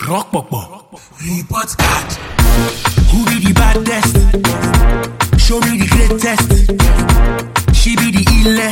Rockpọ̀pọ̀. Report card. Who be the baddest? Show me the greatest. She be the illest.